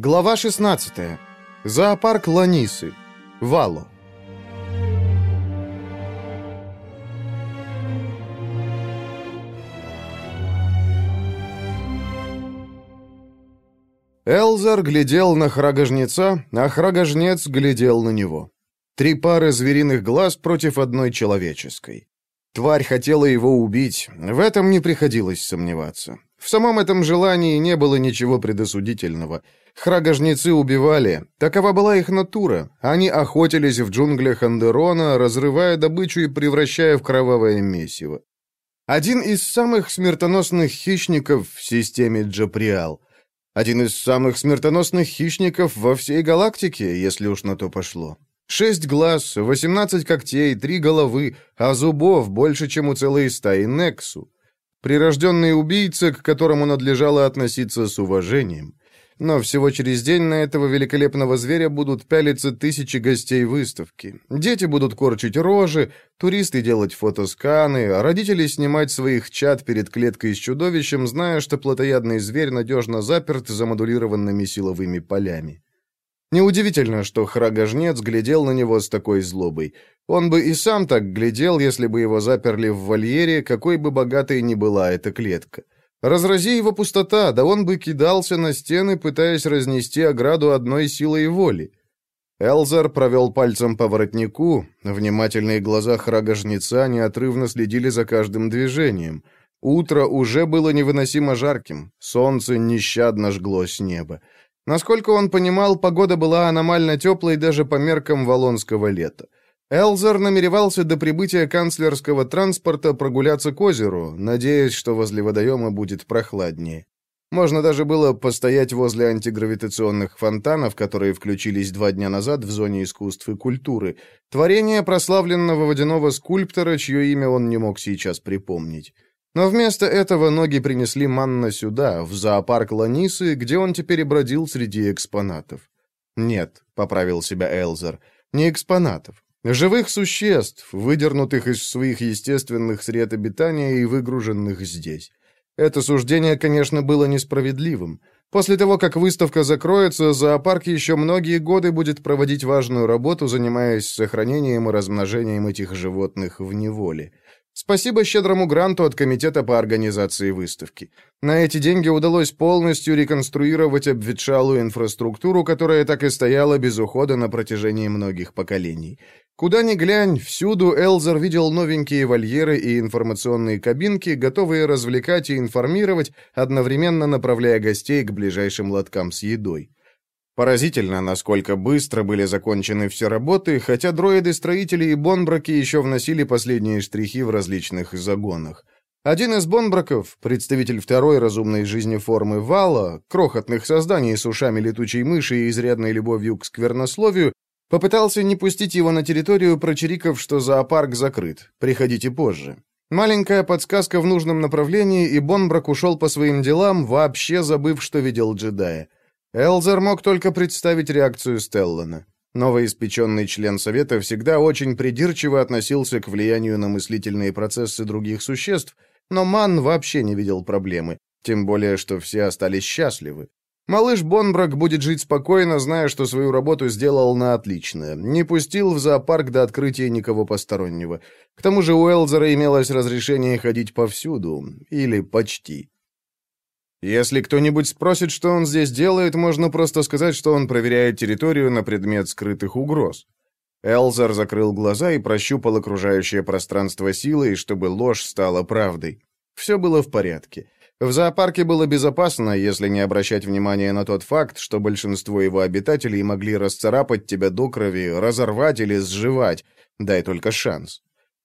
Глава 16. Зоопарк Ланисы. Вало. Элзар глядел на храгожнеца, а храгожнец глядел на него. Три пары звериных глаз против одной человеческой. Тварь хотела его убить, в этом не приходилось сомневаться. В самом этом желании не было ничего предосудительного. Храгожнецы убивали, такова была их натура. Они охотились в джунглях Андерона, разрывая добычу и превращая в кровавое месиво. Один из самых смертоносных хищников в системе Джаприал. Один из самых смертоносных хищников во всей галактике, если уж на то пошло. Шесть глаз, восемнадцать когтей, три головы, а зубов больше, чем у целой стаи Нексу. Прирожденный убийца, к которому надлежало относиться с уважением. Но всего через день на этого великолепного зверя будут пялиться тысячи гостей выставки. Дети будут корчить рожи, туристы делать фотосканы, а родители снимать своих чад перед клеткой с чудовищем, зная, что плотоядный зверь надежно заперт замодулированными силовыми полями. Неудивительно, что храгожнец глядел на него с такой злобой. Он бы и сам так глядел, если бы его заперли в вольере, какой бы богатой ни была эта клетка. Разрази его пустота, да он бы кидался на стены, пытаясь разнести ограду одной силой воли. Элзар провел пальцем по воротнику, внимательные глаза храгожнеца неотрывно следили за каждым движением. Утро уже было невыносимо жарким, солнце нещадно жгло с неба. Насколько он понимал, погода была аномально теплой даже по меркам валонского лета. Элзер намеревался до прибытия канцлерского транспорта прогуляться к озеру, надеясь, что возле водоема будет прохладнее. Можно даже было постоять возле антигравитационных фонтанов, которые включились два дня назад в зоне искусств и культуры, творение прославленного водяного скульптора, чье имя он не мог сейчас припомнить. Но вместо этого ноги принесли Манна сюда, в зоопарк Ланисы, где он теперь бродил среди экспонатов. «Нет», — поправил себя Элзер, — «не экспонатов. Живых существ, выдернутых из своих естественных сред обитания и выгруженных здесь. Это суждение, конечно, было несправедливым. После того, как выставка закроется, зоопарк еще многие годы будет проводить важную работу, занимаясь сохранением и размножением этих животных в неволе. Спасибо щедрому гранту от Комитета по организации выставки. На эти деньги удалось полностью реконструировать обветшалую инфраструктуру, которая так и стояла без ухода на протяжении многих поколений. Куда ни глянь, всюду Элзер видел новенькие вольеры и информационные кабинки, готовые развлекать и информировать, одновременно направляя гостей к ближайшим лоткам с едой. Поразительно, насколько быстро были закончены все работы, хотя дроиды-строители и бонбраки еще вносили последние штрихи в различных загонах. Один из бонбраков, представитель второй разумной жизни формы вала, крохотных созданий с ушами летучей мыши и изрядной любовью к сквернословию, попытался не пустить его на территорию, прочириков, что зоопарк закрыт. Приходите позже. Маленькая подсказка в нужном направлении, и Бонбрак ушел по своим делам, вообще забыв, что видел джедая. Элзер мог только представить реакцию Стеллана. Новоиспеченный член Совета всегда очень придирчиво относился к влиянию на мыслительные процессы других существ, но Ман вообще не видел проблемы, тем более, что все остались счастливы. Малыш Бонбрак будет жить спокойно, зная, что свою работу сделал на отлично. Не пустил в зоопарк до открытия никого постороннего. К тому же у Элзера имелось разрешение ходить повсюду. Или почти. Если кто-нибудь спросит, что он здесь делает, можно просто сказать, что он проверяет территорию на предмет скрытых угроз. Элзар закрыл глаза и прощупал окружающее пространство силой, чтобы ложь стала правдой. Все было в порядке. В зоопарке было безопасно, если не обращать внимания на тот факт, что большинство его обитателей могли расцарапать тебя до крови, разорвать или сживать. Дай только шанс.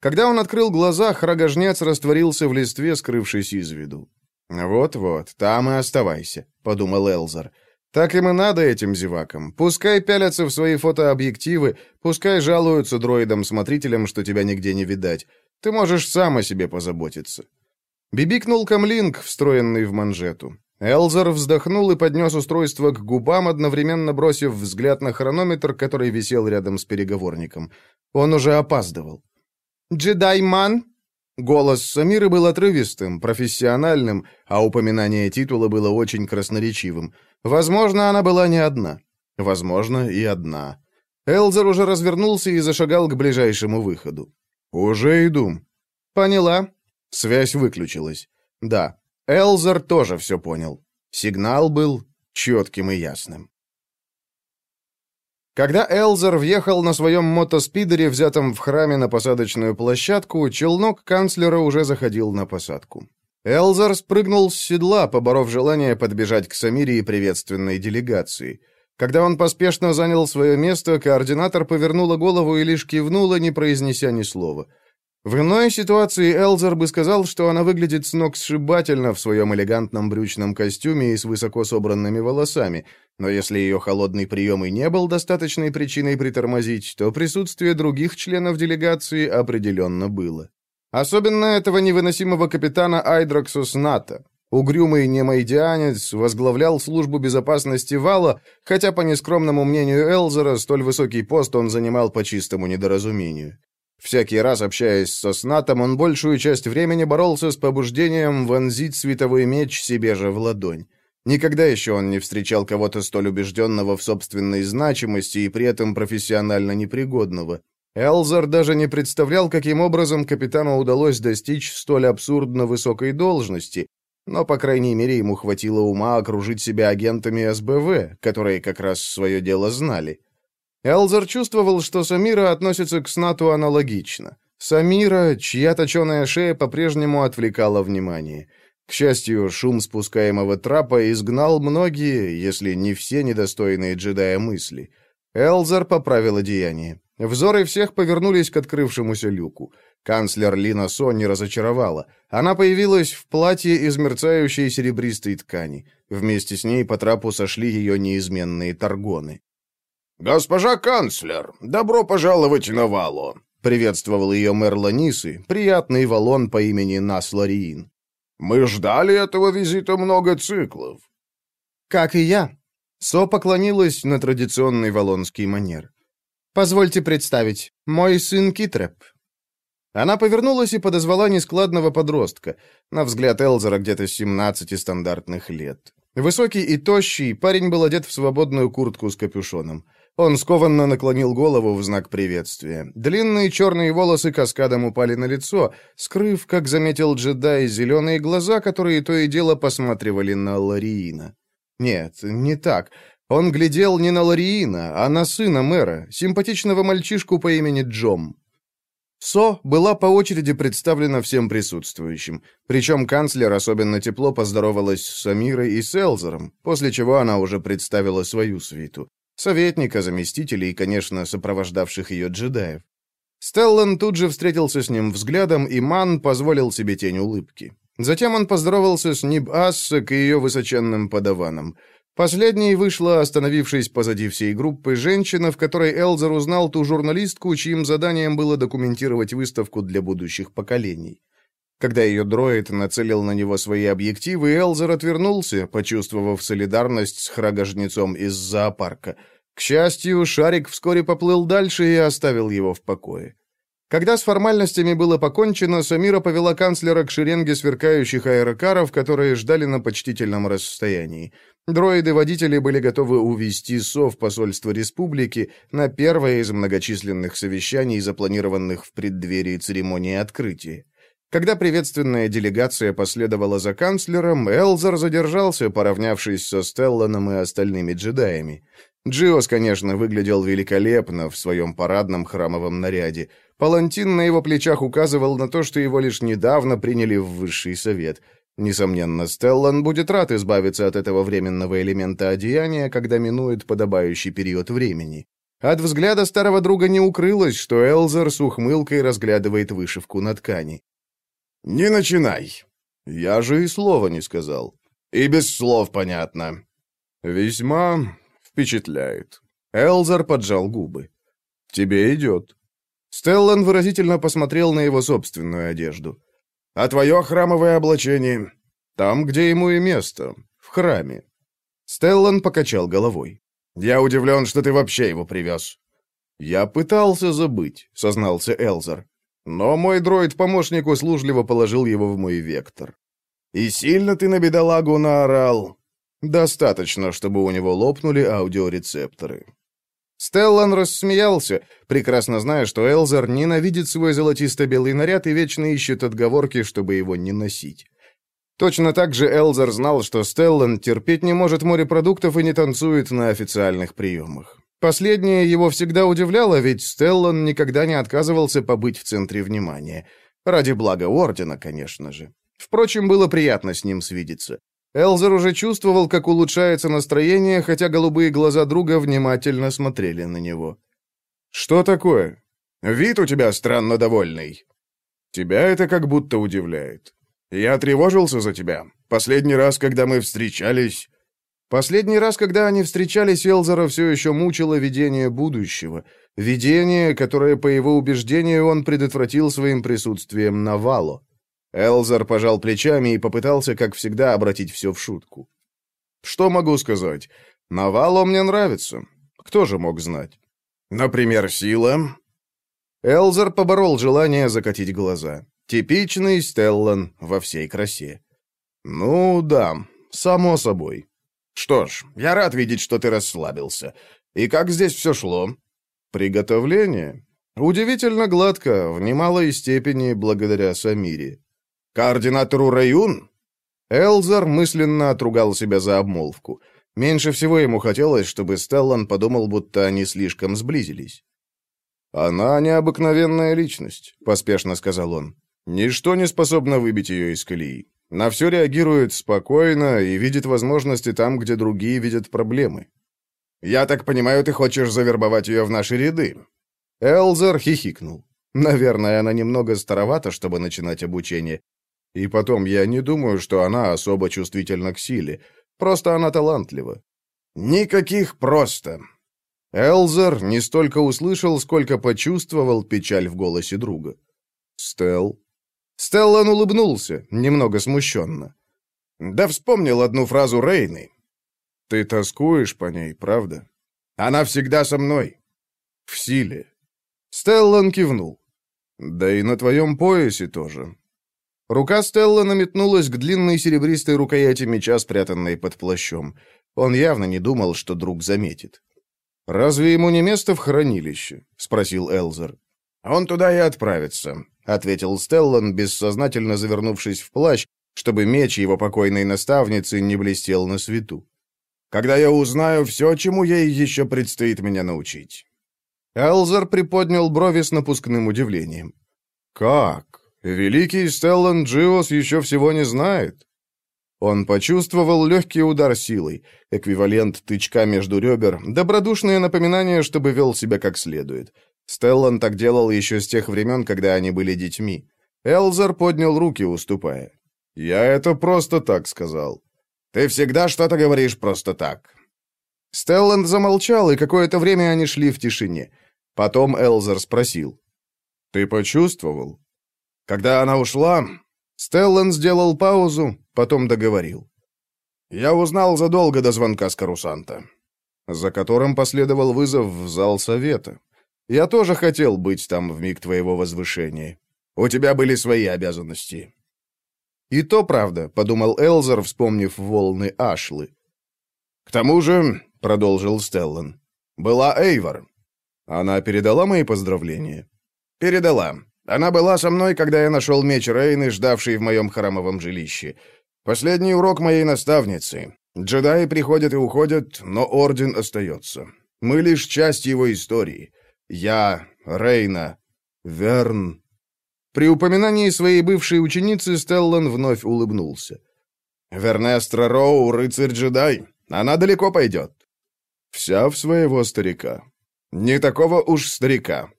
Когда он открыл глаза, храгожнец растворился в листве, скрывшись из виду. «Вот-вот, там и оставайся», — подумал Элзар. «Так им и надо этим зевакам. Пускай пялятся в свои фотообъективы, пускай жалуются дроидам-смотрителям, что тебя нигде не видать. Ты можешь сам о себе позаботиться». Бибикнул камлинг, встроенный в манжету. Элзар вздохнул и поднес устройство к губам, одновременно бросив взгляд на хронометр, который висел рядом с переговорником. Он уже опаздывал. «Джедайман?» Голос Самиры был отрывистым, профессиональным, а упоминание титула было очень красноречивым. Возможно, она была не одна. Возможно, и одна. Элзер уже развернулся и зашагал к ближайшему выходу. «Уже иду». «Поняла». Связь выключилась. «Да, Элзер тоже все понял. Сигнал был четким и ясным». Когда Элзер въехал на своем мотоспидере, взятом в храме на посадочную площадку, челнок канцлера уже заходил на посадку. Элзер спрыгнул с седла, поборов желание подбежать к Самире и приветственной делегации. Когда он поспешно занял свое место, координатор повернула голову и лишь кивнула, не произнеся ни слова. В иной ситуации Элзер бы сказал, что она выглядит с ног сшибательно в своем элегантном брючном костюме и с высоко собранными волосами, но если ее холодный прием и не был достаточной причиной притормозить, то присутствие других членов делегации определенно было. Особенно этого невыносимого капитана Айдраксус Ната. Угрюмый немайдианец возглавлял службу безопасности Вала, хотя, по нескромному мнению Элзера, столь высокий пост он занимал по чистому недоразумению. Всякий раз, общаясь со Снатом, он большую часть времени боролся с побуждением вонзить световой меч себе же в ладонь. Никогда еще он не встречал кого-то столь убежденного в собственной значимости и при этом профессионально непригодного. Элзар даже не представлял, каким образом капитану удалось достичь столь абсурдно высокой должности, но, по крайней мере, ему хватило ума окружить себя агентами СБВ, которые как раз свое дело знали. Элзер чувствовал, что Самира относится к Снату аналогично. Самира, чья точеная шея по-прежнему отвлекала внимание. К счастью, шум спускаемого трапа изгнал многие, если не все недостойные джедая мысли. Элзер поправил одеяние. Взоры всех повернулись к открывшемуся люку. Канцлер Лина Со не разочаровала. Она появилась в платье из мерцающей серебристой ткани. Вместе с ней по трапу сошли ее неизменные торгоны. «Госпожа канцлер, добро пожаловать на Вало!» — приветствовал ее мэр Ланисы, приятный валон по имени Нас Лариин. «Мы ждали этого визита много циклов». «Как и я». Со поклонилась на традиционный валонский манер. «Позвольте представить, мой сын Китреп». Она повернулась и подозвала нескладного подростка, на взгляд Элзера где-то 17 стандартных лет. Высокий и тощий, парень был одет в свободную куртку с капюшоном. Он скованно наклонил голову в знак приветствия. Длинные черные волосы каскадом упали на лицо, скрыв, как заметил джедай, зеленые глаза, которые то и дело посматривали на Лариина. Нет, не так. Он глядел не на Лариина, а на сына мэра, симпатичного мальчишку по имени Джом. Со была по очереди представлена всем присутствующим, причем канцлер особенно тепло поздоровалась с Самирой и Селзером, после чего она уже представила свою свиту советника, заместителей и, конечно, сопровождавших ее джедаев. Стеллан тут же встретился с ним взглядом, и Ман позволил себе тень улыбки. Затем он поздоровался с Ниб Ассек и ее высоченным подаваном. Последней вышла, остановившись позади всей группы, женщина, в которой Элзер узнал ту журналистку, чьим заданием было документировать выставку для будущих поколений. Когда ее дроид нацелил на него свои объективы, Элзер отвернулся, почувствовав солидарность с храгожнецом из зоопарка. К счастью, шарик вскоре поплыл дальше и оставил его в покое. Когда с формальностями было покончено, Самира повела канцлера к шеренге сверкающих аэрокаров, которые ждали на почтительном расстоянии. Дроиды-водители были готовы увезти СО в посольство республики на первое из многочисленных совещаний, запланированных в преддверии церемонии открытия. Когда приветственная делегация последовала за канцлером, Элзар задержался, поравнявшись со Стелланом и остальными джедаями. Джиос, конечно, выглядел великолепно в своем парадном храмовом наряде. Палантин на его плечах указывал на то, что его лишь недавно приняли в высший совет. Несомненно, Стеллан будет рад избавиться от этого временного элемента одеяния, когда минует подобающий период времени. От взгляда старого друга не укрылось, что Элзер с ухмылкой разглядывает вышивку на ткани. «Не начинай!» «Я же и слова не сказал». «И без слов понятно». «Весьма впечатляет». Элзар поджал губы. «Тебе идет». Стеллан выразительно посмотрел на его собственную одежду. «А твое храмовое облачение?» «Там, где ему и место. В храме». Стеллан покачал головой. «Я удивлен, что ты вообще его привез». «Я пытался забыть», — сознался Элзар. Но мой дроид-помощник услужливо положил его в мой вектор. «И сильно ты на бедолагу наорал?» Достаточно, чтобы у него лопнули аудиорецепторы. Стеллан рассмеялся, прекрасно зная, что Элзер ненавидит свой золотисто-белый наряд и вечно ищет отговорки, чтобы его не носить. Точно так же Элзер знал, что Стеллан терпеть не может морепродуктов и не танцует на официальных приемах. Последнее его всегда удивляло, ведь Стеллан никогда не отказывался побыть в центре внимания. Ради блага Ордена, конечно же. Впрочем, было приятно с ним свидеться. Элзер уже чувствовал, как улучшается настроение, хотя голубые глаза друга внимательно смотрели на него. «Что такое? Вид у тебя странно довольный. Тебя это как будто удивляет. Я тревожился за тебя. Последний раз, когда мы встречались...» Последний раз, когда они встречались, Элзера все еще мучило видение будущего. Видение, которое, по его убеждению, он предотвратил своим присутствием на Вало. Элзер пожал плечами и попытался, как всегда, обратить все в шутку. «Что могу сказать? Навало мне нравится. Кто же мог знать? Например, сила?» Элзер поборол желание закатить глаза. Типичный Стеллан во всей красе. «Ну да, само собой. Что ж, я рад видеть, что ты расслабился. И как здесь все шло?» «Приготовление?» «Удивительно гладко, в немалой степени благодаря Самире. «Координатору Раюн?» Элзар мысленно отругал себя за обмолвку. Меньше всего ему хотелось, чтобы Стеллан подумал, будто они слишком сблизились. «Она необыкновенная личность», — поспешно сказал он. «Ничто не способно выбить ее из колеи. На все реагирует спокойно и видит возможности там, где другие видят проблемы». «Я так понимаю, ты хочешь завербовать ее в наши ряды?» Элзар хихикнул. Наверное, она немного старовата, чтобы начинать обучение, и потом, я не думаю, что она особо чувствительна к силе. Просто она талантлива. Никаких просто. Элзер не столько услышал, сколько почувствовал печаль в голосе друга. Стелл. Стеллан улыбнулся, немного смущенно. Да вспомнил одну фразу Рейны. Ты тоскуешь по ней, правда? Она всегда со мной. В силе. Стеллан кивнул. Да и на твоем поясе тоже. Рука Стелла наметнулась к длинной серебристой рукояти меча, спрятанной под плащом. Он явно не думал, что друг заметит. «Разве ему не место в хранилище?» — спросил Элзер. «Он туда и отправится», — ответил Стеллан, бессознательно завернувшись в плащ, чтобы меч его покойной наставницы не блестел на свету. «Когда я узнаю все, чему ей еще предстоит меня научить». Элзер приподнял брови с напускным удивлением. «Как? Великий Стеллан Джиос еще всего не знает. Он почувствовал легкий удар силой, эквивалент тычка между ребер, добродушное напоминание, чтобы вел себя как следует. Стеллан так делал еще с тех времен, когда они были детьми. Элзер поднял руки, уступая. «Я это просто так сказал». «Ты всегда что-то говоришь просто так». Стелланд замолчал, и какое-то время они шли в тишине. Потом Элзер спросил. «Ты почувствовал?» Когда она ушла, Стеллан сделал паузу, потом договорил. «Я узнал задолго до звонка с Карусанта, за которым последовал вызов в зал совета. Я тоже хотел быть там в миг твоего возвышения. У тебя были свои обязанности». «И то правда», — подумал Элзер, вспомнив волны Ашлы. «К тому же», — продолжил Стеллан, — «была Эйвор. Она передала мои поздравления?» «Передала. Она была со мной, когда я нашел меч Рейны, ждавший в моем храмовом жилище. Последний урок моей наставницы. Джедаи приходят и уходят, но Орден остается. Мы лишь часть его истории. Я, Рейна, Верн. При упоминании своей бывшей ученицы Стеллан вновь улыбнулся. «Вернестра Роу, рыцарь-джедай. Она далеко пойдет». «Вся в своего старика». «Не такого уж старика.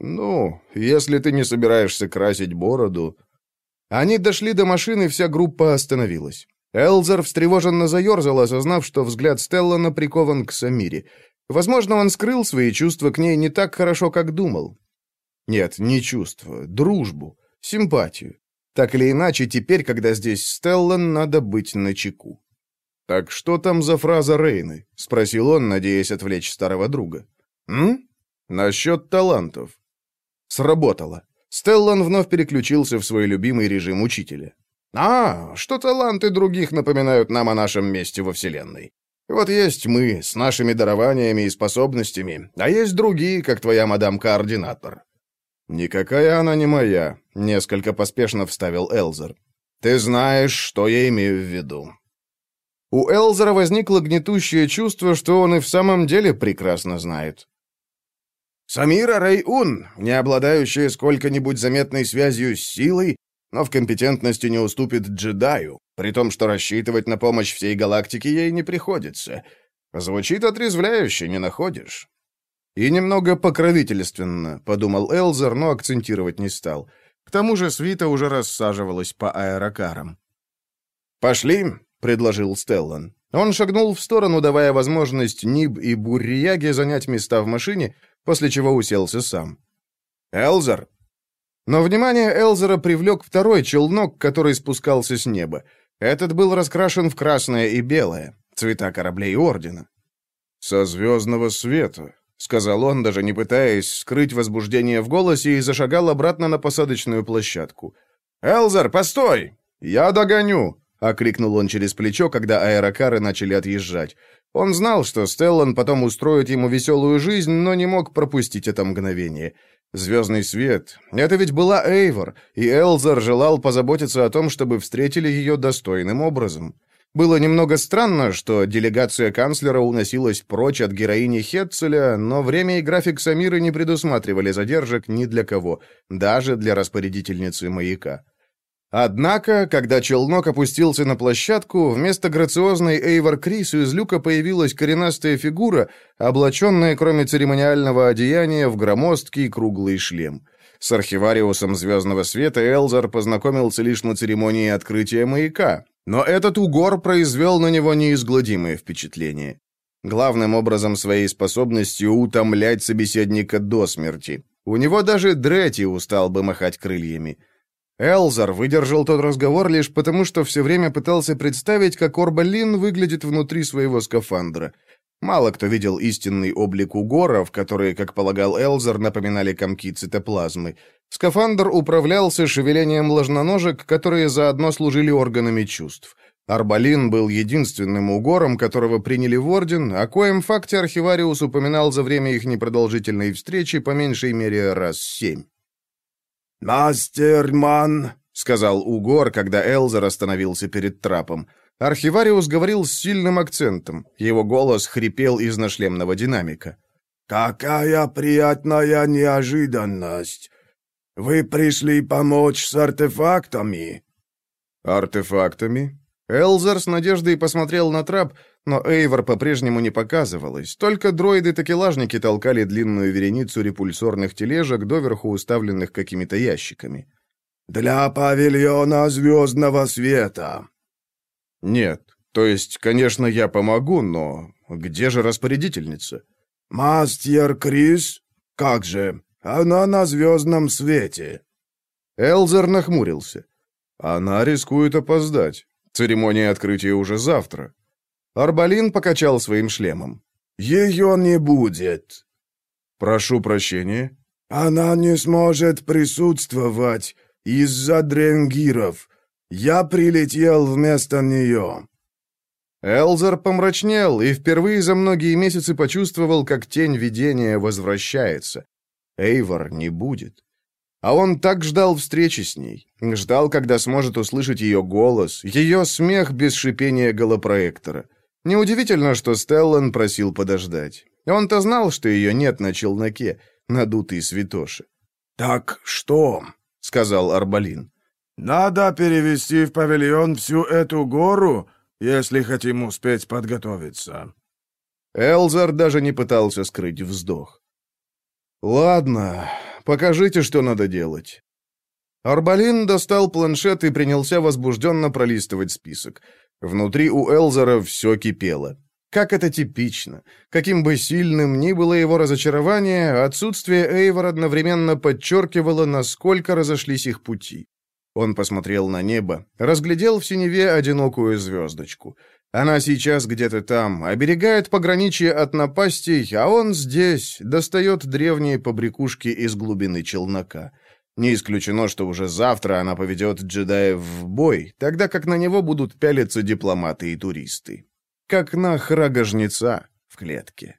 «Ну, если ты не собираешься красить бороду...» Они дошли до машины, вся группа остановилась. Элзер встревоженно заерзал, осознав, что взгляд Стеллана прикован к Самире. Возможно, он скрыл свои чувства к ней не так хорошо, как думал. Нет, не чувства, дружбу, симпатию. Так или иначе, теперь, когда здесь Стеллан, надо быть начеку. «Так что там за фраза Рейны?» — спросил он, надеясь отвлечь старого друга. «М? Насчет талантов. Сработало. Стеллан вновь переключился в свой любимый режим учителя. А, что таланты других напоминают нам о нашем месте во Вселенной. Вот есть мы с нашими дарованиями и способностями, а есть другие, как твоя мадам-координатор». «Никакая она не моя», — несколько поспешно вставил Элзер. «Ты знаешь, что я имею в виду». У Элзера возникло гнетущее чувство, что он и в самом деле прекрасно знает. Самира Рейун, не обладающая сколько-нибудь заметной связью с силой, но в компетентности не уступит джедаю, при том, что рассчитывать на помощь всей галактике ей не приходится. Звучит отрезвляюще, не находишь? И немного покровительственно, подумал Элзер, но акцентировать не стал. К тому же свита уже рассаживалась по аэрокарам. «Пошли», — предложил Стеллан. Он шагнул в сторону, давая возможность Ниб и Буррияге занять места в машине, после чего уселся сам. «Элзер!» Но внимание Элзера привлек второй челнок, который спускался с неба. Этот был раскрашен в красное и белое, цвета кораблей Ордена. «Со звездного света», — сказал он, даже не пытаясь скрыть возбуждение в голосе, и зашагал обратно на посадочную площадку. «Элзер, постой! Я догоню!» — окрикнул он через плечо, когда аэрокары начали отъезжать. Он знал, что Стеллан потом устроит ему веселую жизнь, но не мог пропустить это мгновение. Звездный свет. Это ведь была Эйвор, и Элзар желал позаботиться о том, чтобы встретили ее достойным образом. Было немного странно, что делегация канцлера уносилась прочь от героини Хетцеля, но время и график Самиры не предусматривали задержек ни для кого, даже для распорядительницы маяка. Однако, когда челнок опустился на площадку, вместо грациозной Эйвор Крис из люка появилась коренастая фигура, облаченная, кроме церемониального одеяния, в громоздкий круглый шлем. С архивариусом Звездного Света Элзар познакомился лишь на церемонии открытия маяка, но этот угор произвел на него неизгладимое впечатление. Главным образом своей способностью утомлять собеседника до смерти. У него даже Дрети устал бы махать крыльями. Элзар выдержал тот разговор лишь потому, что все время пытался представить, как Орбалин выглядит внутри своего скафандра. Мало кто видел истинный облик угоров, которые, как полагал Элзар, напоминали комки цитоплазмы. Скафандр управлялся шевелением ложноножек, которые заодно служили органами чувств. Арбалин был единственным угором, которого приняли в Орден, о коем факте архивариус упоминал за время их непродолжительной встречи по меньшей мере раз семь. «Мастерман», — сказал Угор, когда Элзер остановился перед трапом. Архивариус говорил с сильным акцентом. Его голос хрипел из нашлемного динамика. «Какая приятная неожиданность! Вы пришли помочь с артефактами?» «Артефактами?» Элзер с надеждой посмотрел на трап, но Эйвор по-прежнему не показывалась. Только дроиды-такелажники толкали длинную вереницу репульсорных тележек, доверху уставленных какими-то ящиками. «Для павильона звездного света». «Нет. То есть, конечно, я помогу, но где же распорядительница?» «Мастер Крис? Как же? Она на звездном свете». Элзер нахмурился. «Она рискует опоздать. Церемония открытия уже завтра». Арбалин покачал своим шлемом. «Ее не будет». «Прошу прощения». «Она не сможет присутствовать из-за дренгиров. Я прилетел вместо нее». Элзер помрачнел и впервые за многие месяцы почувствовал, как тень видения возвращается. Эйвор не будет. А он так ждал встречи с ней. Ждал, когда сможет услышать ее голос, ее смех без шипения голопроектора. Неудивительно, что Стеллан просил подождать. Он-то знал, что ее нет на челноке, надутый святоши. «Так что?» — сказал Арбалин. «Надо перевести в павильон всю эту гору, если хотим успеть подготовиться». Элзар даже не пытался скрыть вздох. «Ладно, покажите, что надо делать». Арбалин достал планшет и принялся возбужденно пролистывать список. Внутри у Элзера все кипело. Как это типично. Каким бы сильным ни было его разочарование, отсутствие Эйвор одновременно подчеркивало, насколько разошлись их пути. Он посмотрел на небо, разглядел в синеве одинокую звездочку. Она сейчас где-то там, оберегает пограничье от напастей, а он здесь, достает древние побрякушки из глубины челнока. Не исключено, что уже завтра она поведет джедаев в бой, тогда как на него будут пялиться дипломаты и туристы. Как на храгожнеца в клетке.